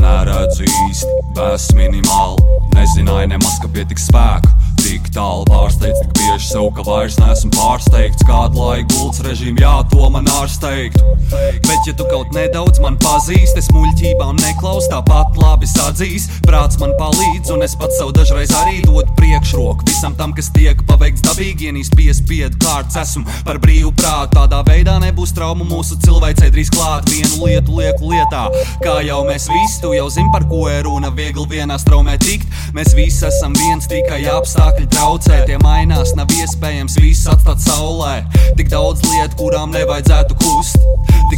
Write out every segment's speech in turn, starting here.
Neredzu īsti, vēsts minimāli. Nezināju nemaz, ka pietiks spēku Tik tālu pārsteigts, tik bieži sev, ka vairs neesmu pārsteigts. Kādu laiku gults režīmu, jā, to man ārsteigtu. Bet ja tu kaut nedaudz man pazīst, es muļķībām neklaus Tāpat labi sadzīs, prāts man palīdz Un es pats sev dažreiz arī dodu priekšroku. Visam tam, kas tiek paveikts dabīgi, ienīs piespiedu kārts Esmu par brīvu prātu, tādā veidā nebūs traumu mūsu cilvēcei drīz klāt. Vienu lietu lieku lietā, kā jau mēs visi, tu jau zin par ko ir runa. Viegli vienā straumē tikt, mēs visi esam viens tikai apstākļi traucē Tie mainās, nav iespējams visu atstāt saulē. Tik daudz lietu, kurām nevajadzētu kust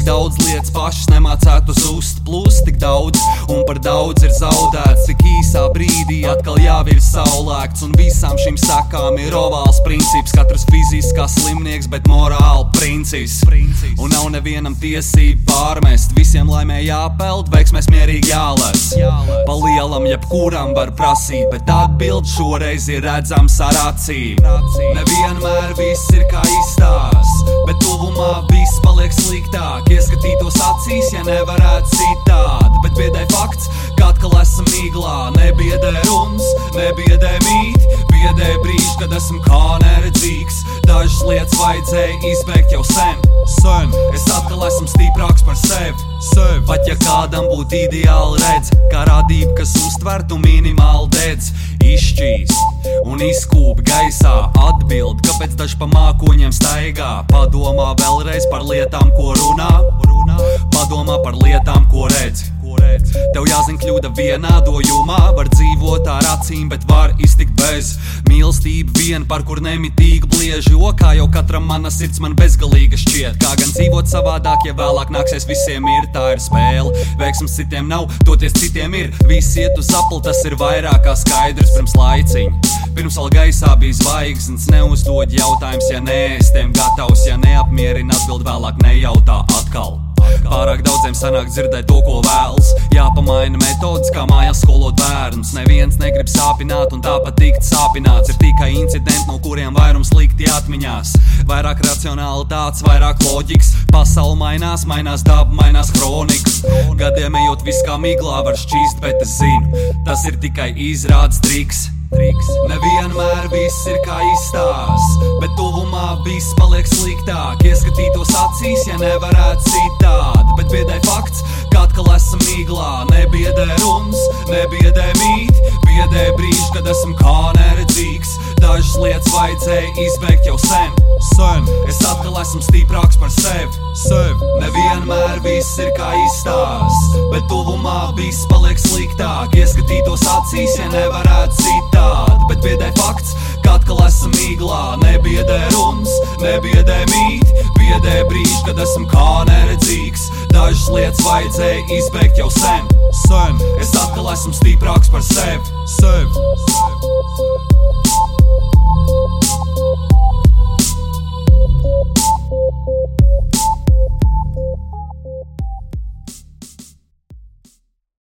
Tik daudz lietas pašas nemācētu zust Plus tik daudz un par daudz ir zaudēts. Cik īsā brīdī atkal jāvir saulēkts Un visām šīm sakām ir ovāls princips. Katrs fiziskās slimnieks, bet morāli princis Un nav nevienam tiesība pārmest. Visiem laimē jāpeld, veiksmēs mierīgi jāles Pa lielam jebkuram var prasīt Bet atbild šoreiz ir redzams ar acīm. Nevienmēr viss ir kā izstās ja nevarētu citādi Bet biedē fakts, ka atkal esam iglā. Nebiedē runas, nebiedē mīt Biedē brīži, kad esmu kā neredzīgs. Dažas lietas vajadzēja izbeigt jau sen. Sen, es atkal esmu stiprāks par sevi. Sev. Pat ja kādam būtu ideāli redz Kā radība, kas uztvertu minimāli dedz Izšķīs un izkūp gaisā Atbild, kāpēc daži pa mākoņiem staigā. Padomā vēlreiz par lietām, ko runā. Padomā par lietām, ko redz kļūda vienādojumā. Var dzīvot ar acīm, bet var iztikt bez. Mīlestība vien, par kur nemitīgi blieži. O, kā jau katram mana sirds man bezgalīga šķiet. Kā gan dzīvot savādāk, ja vēlāk nāksies visiem ir Tā ir spēle, veiksms citiem nav, toties citiem ir. Visi iet uz apli, tas ir vairāk kā skaidrs pirms laiciņa. Pirms vēl gaisā bija zvaigznes, neuzdod jautājums, ja nē, es tiem gatavs Ja neapmierina atbild vēlāk, nejautā atkal Pārāk daudziem sanāk dzirdēt to, ko vēlas. Jāpamaina metodas, kā mājās skolot bērnus. Neviens negrib sāpināt, un tāpat tikt sāpināts. Ir tikai incidenti, no kuriem vairums likti atmiņās. Vairāk racionālitātes, vairāk loģikas. Pasaule mainās, mainās daba, mainās kronika. Gadiem ejot viss kā miglā var šķīst, bet es zinu, tas ir tikai izrādes triks. Triks. Nevienmēr viss ir kā izstāsts, bet tuvumā viss paliek sliktāk. Ieskatītos acīs, ja nevarētu citādi, bet biedē fakts, ka atkal esam iglā. Nebiedē runas, nebiedē mīt, biedē brīži, kad esmu kā vajadzēja izbeigt jau sen. sen. Es atkal esmu stiprāks par sevi. sevi. Nevienmēr viss ir kā izstāsts, bet tuvumā viss paliek sliktāk. Ieskatītos acīs, ja nevarētu citādi, bet biedē fakts, ka atkal esam iglā. Nebiedē runas, nebiedē mīt, biedē brīži, kad esmu kā neredzīgs. Dažas lietas vajadzēja izbeigt jau sen. sen. Es atkal esmu stiprāks par sevi. sevi.